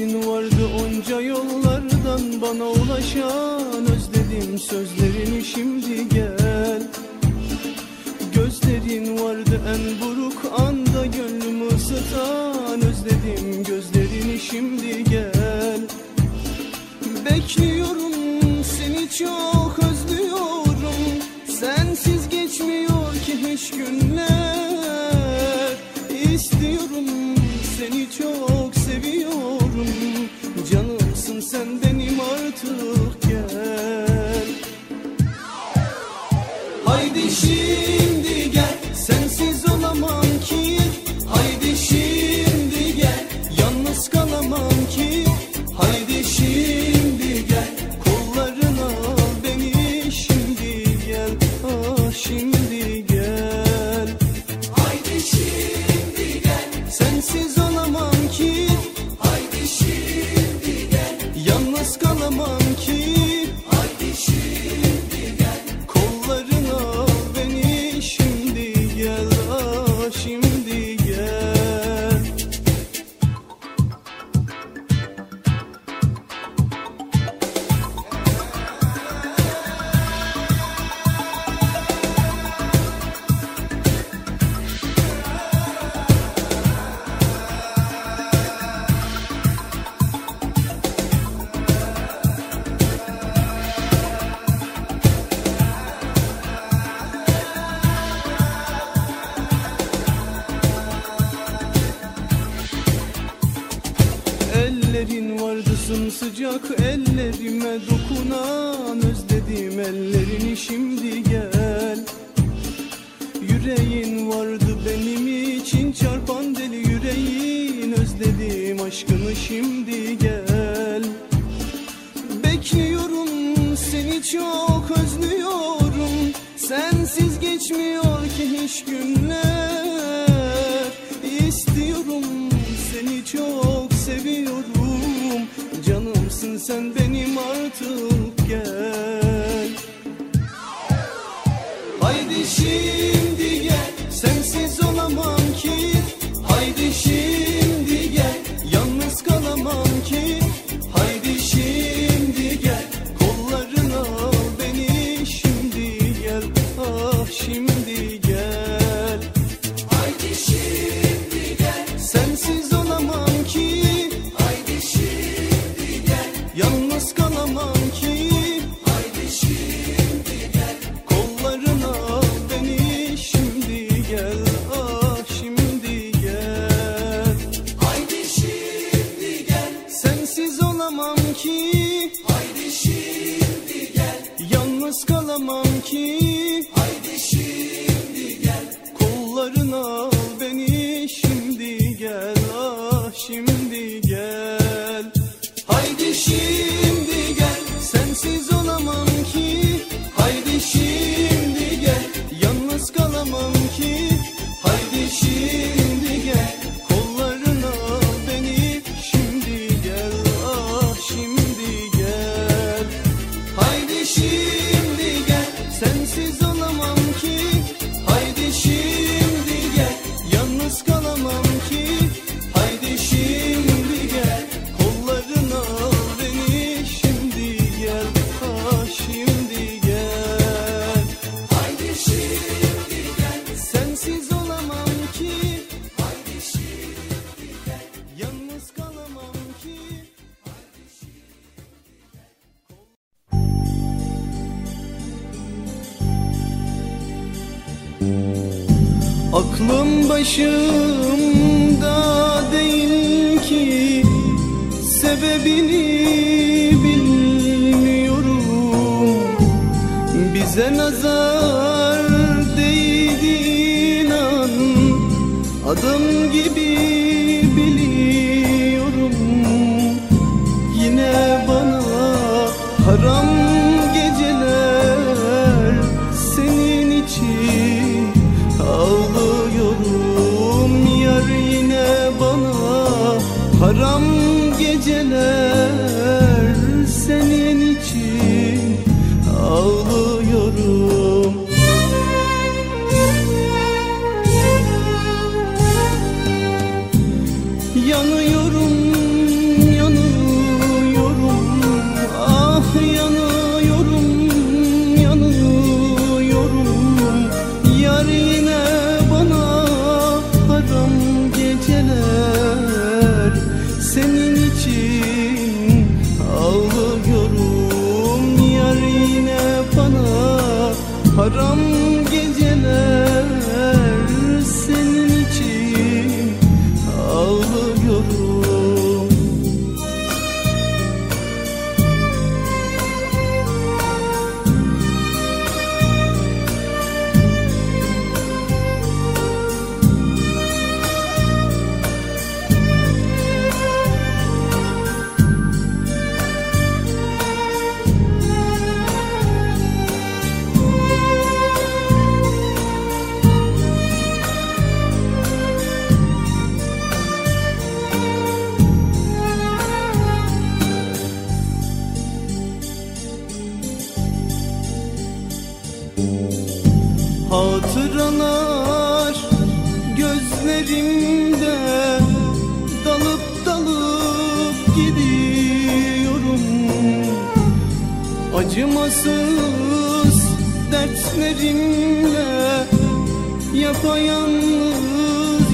Sözlerin vardı onca yollardan bana ulaşan Özledim sözlerini şimdi gel. Gözlerin vardı en buruk anda gönlümü ısıtan Özledim gözlerini şimdi see. başımda değil ki sebebini bilmiyorum. Bize nazar değdi inan adım gibi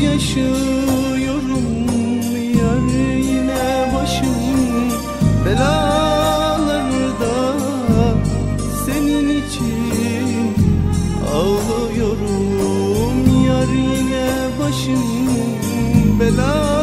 Yaşıyorum yar yine başım belalarda. Senin için ağlıyorum yar yine başım belalarda.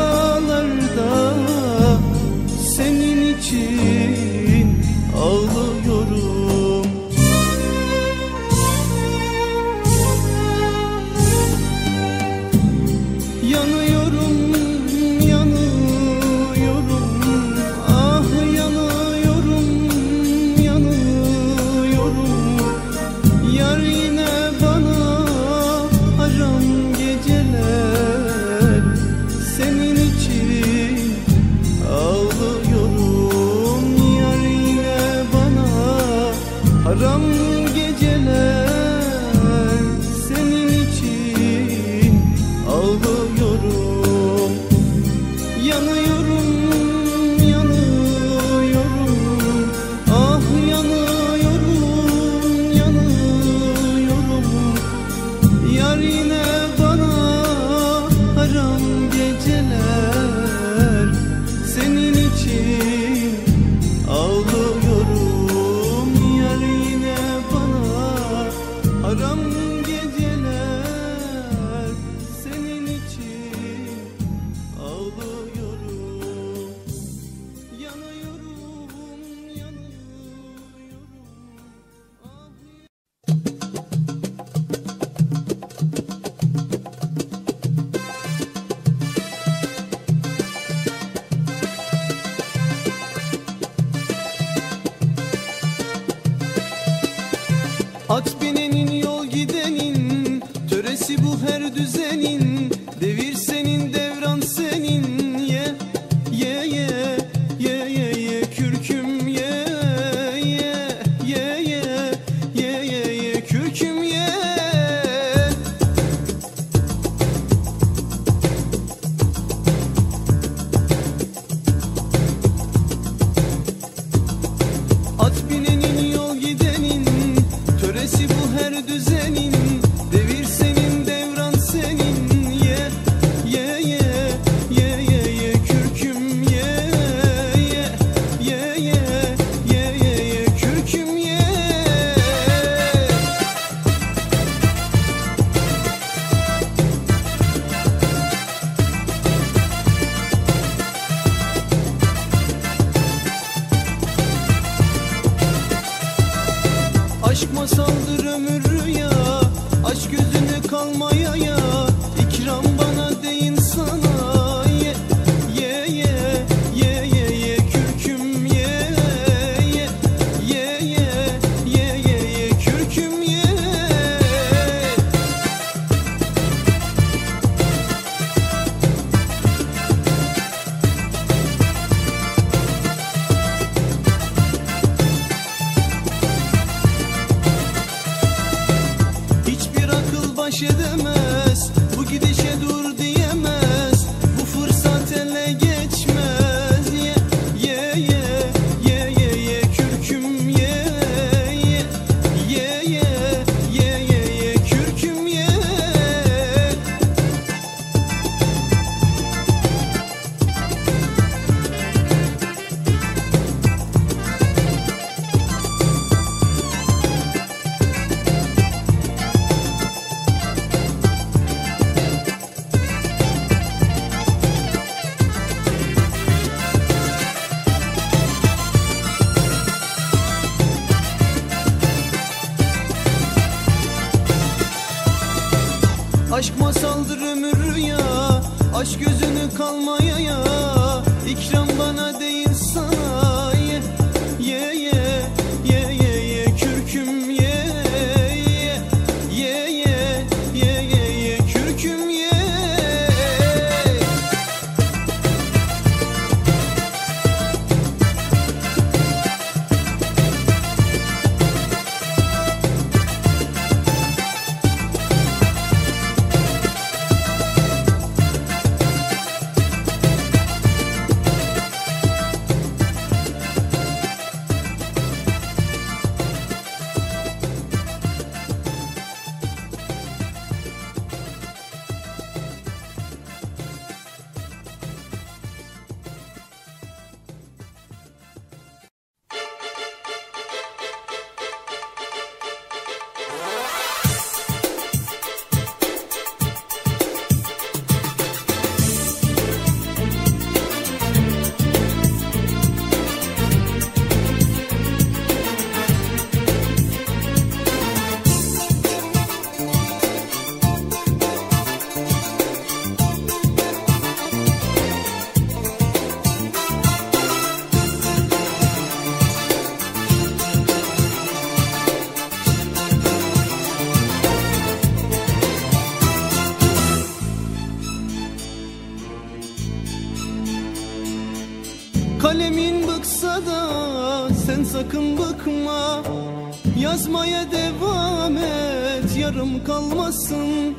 kalmasın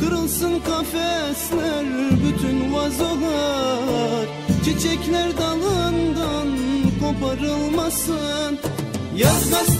Kırılsın kafesler bütün vazolar. Çiçekler dalından koparılmasın. Yaz gazetesi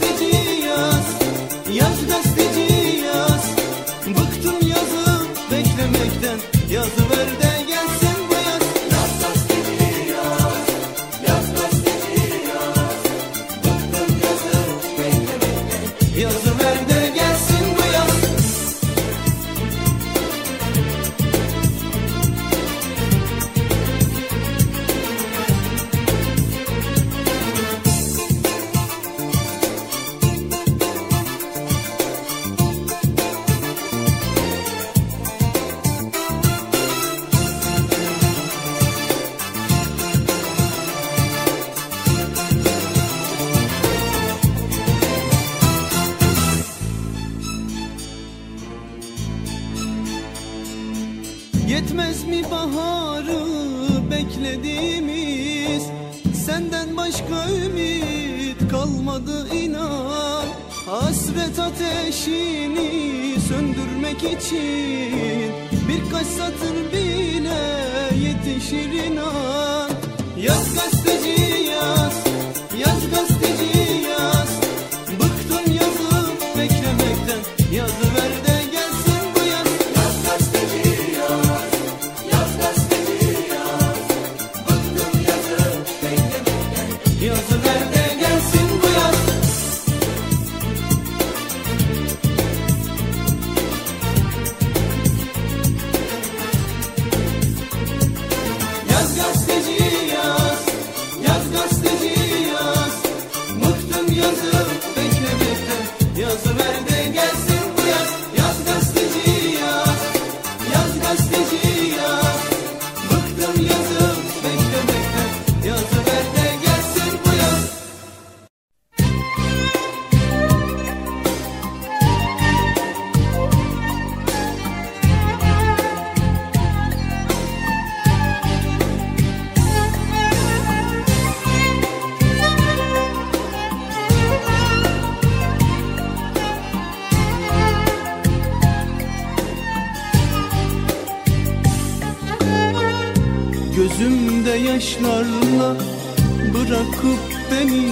yaşlarla bırakıp beni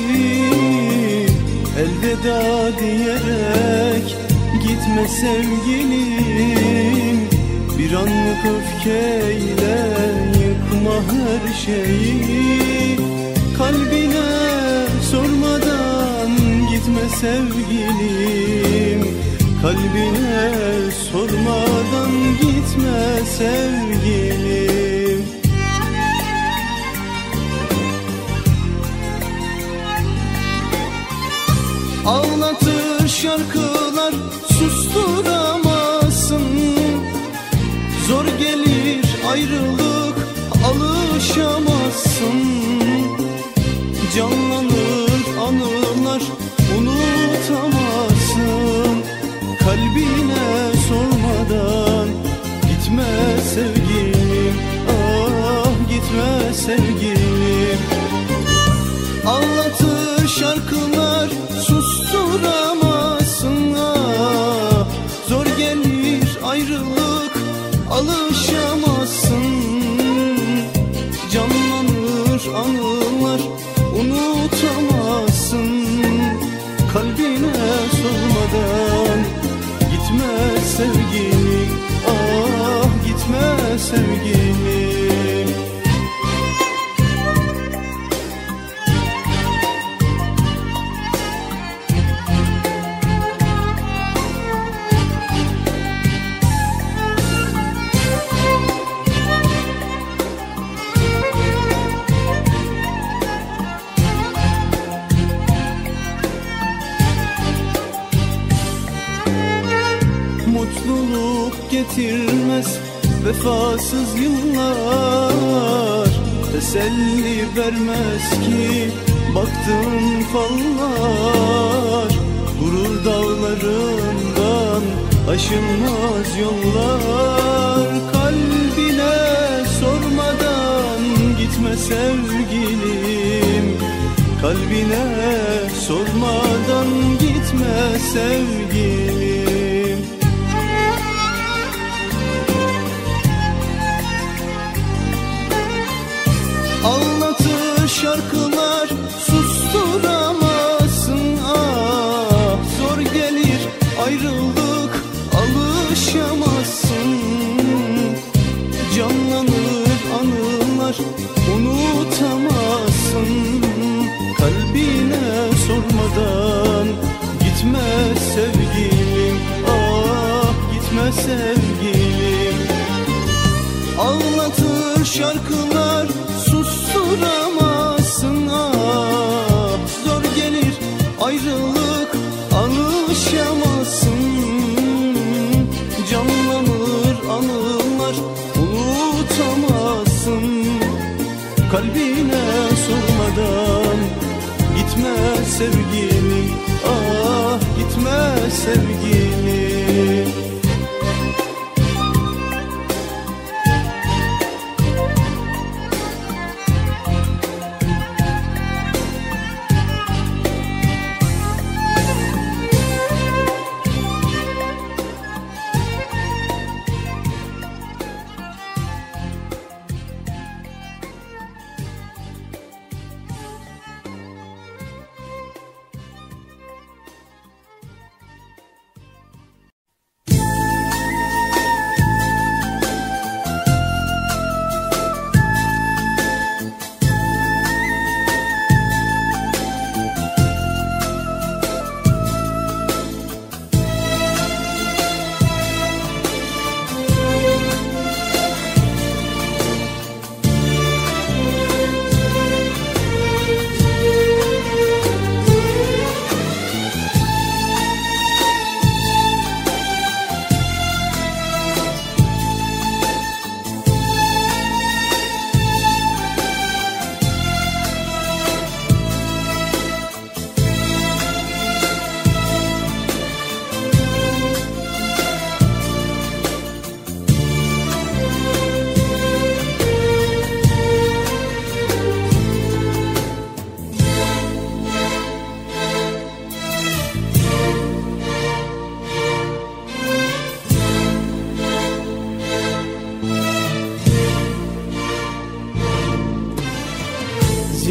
Elveda diyerek gitme sevgilim. Bir anlık öfkeyle yıkma her şeyi. Kalbine sormadan gitme sevgilim. Kalbine sormadan gitme sevgilim. aşılmaz yollar Kalbine sormadan gitme sevgilim. Kalbine sormadan gitme sevgilim. Sevgilim Ah gitme sevgilim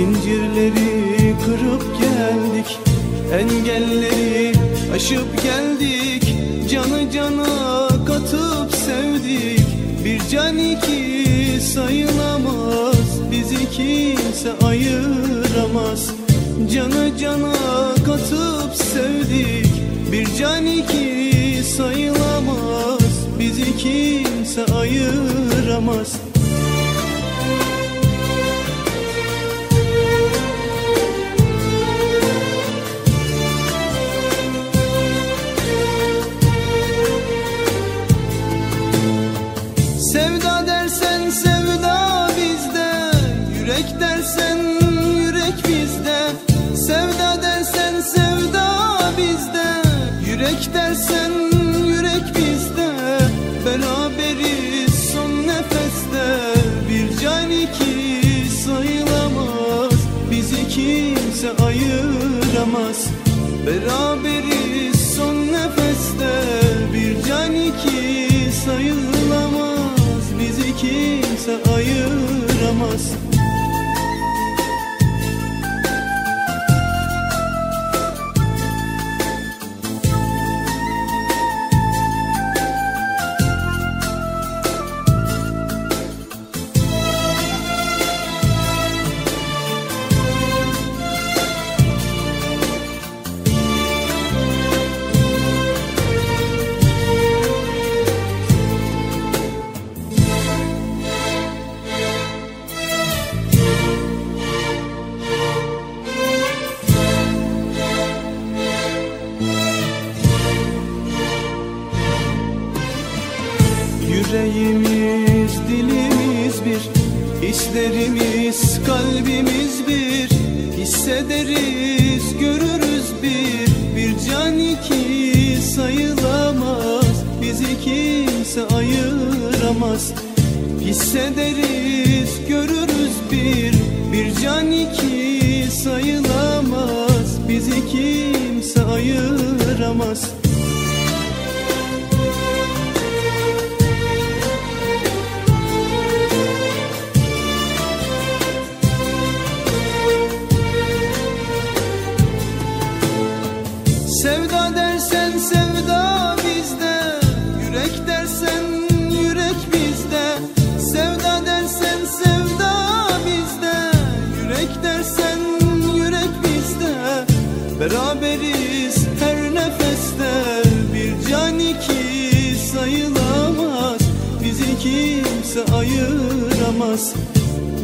Zincirleri kırıp geldik Engelleri aşıp geldik. Canı cana katıp sevdik. Bir can iki sayılamaz Bizi kimse ayıramaz. Canı cana katıp sevdik. Bir can iki sayılamaz Bizi kimse ayıramaz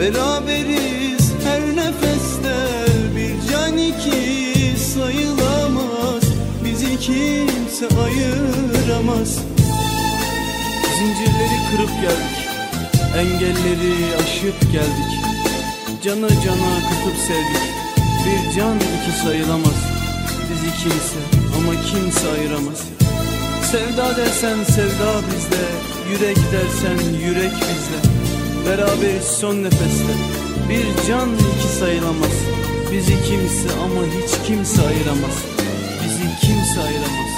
Beraberiz her nefeste Bir can iki sayılamaz. Bizi kimse ayıramaz. Zincirleri kırıp geldik Engelleri aşıp geldik. Cana cana katıp sevdik Bir can iki sayılamaz. Bizi kimse ama kimse ayıramaz. Sevda dersen sevda bizde Yürek dersen yürek bizde. Beraberiz son nefeste. Bir can iki sayılamaz. Bizi kimse ama hiç kimse ayıramaz. Bizi kimse ayıramaz.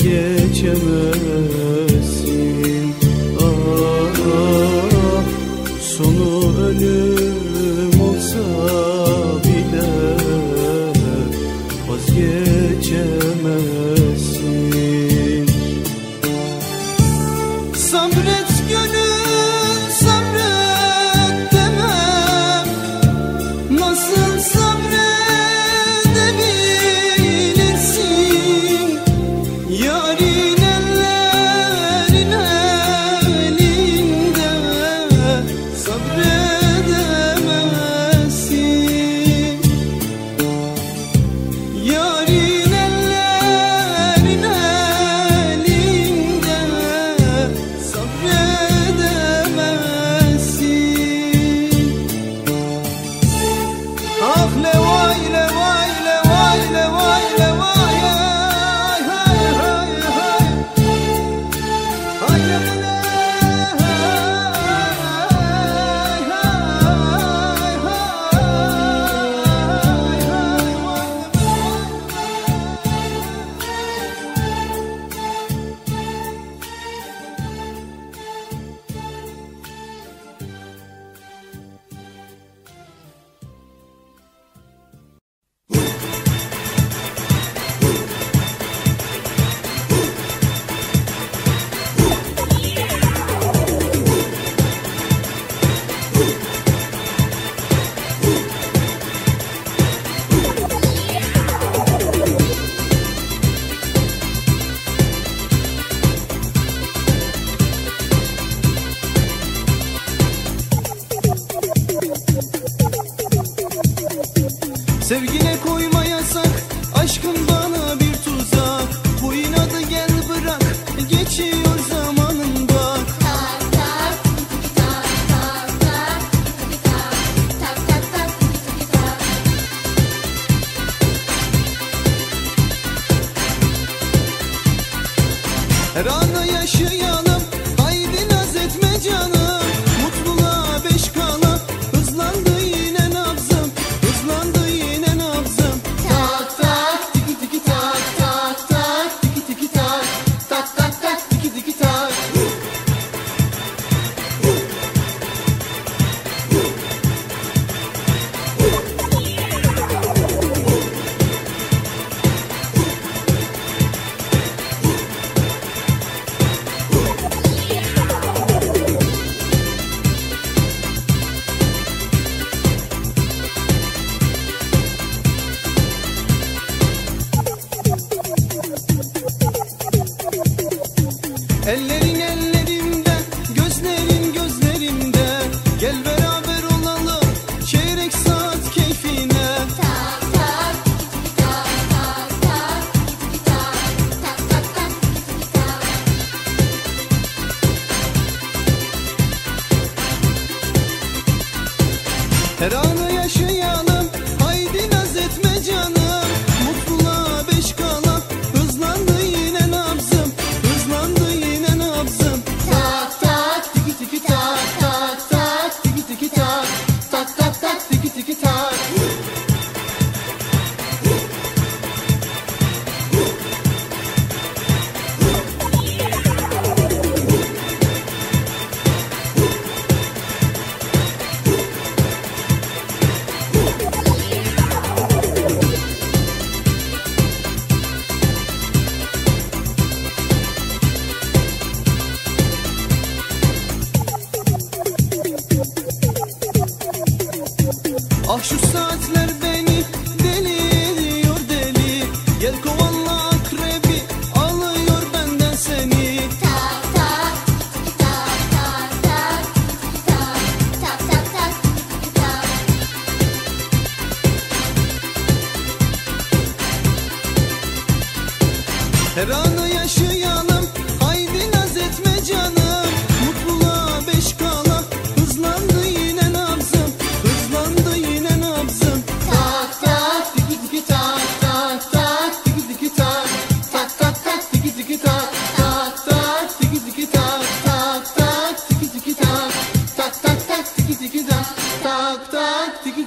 Vazgeçemezsin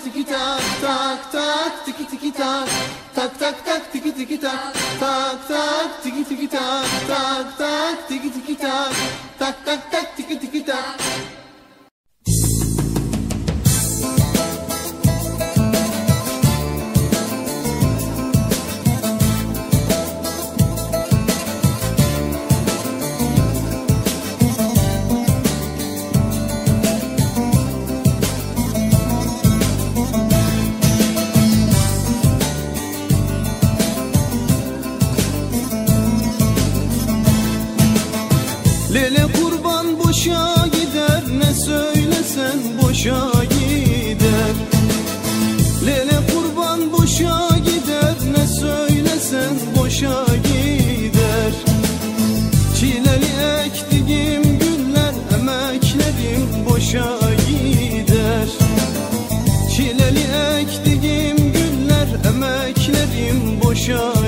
tiki tak tak tak tiki tiki tak tak tak tak tiki tiki tak tak tak tiki tiki tak tak tak tiki tiki tak tak tak tak tiki tiki tak boşa gider. Lele kurban boşa gider Ne söylesen boşa gider. Çileli ektiğim güller Emeklerim boşa gider. Çileli ektiğim güller Emeklerim boşa gider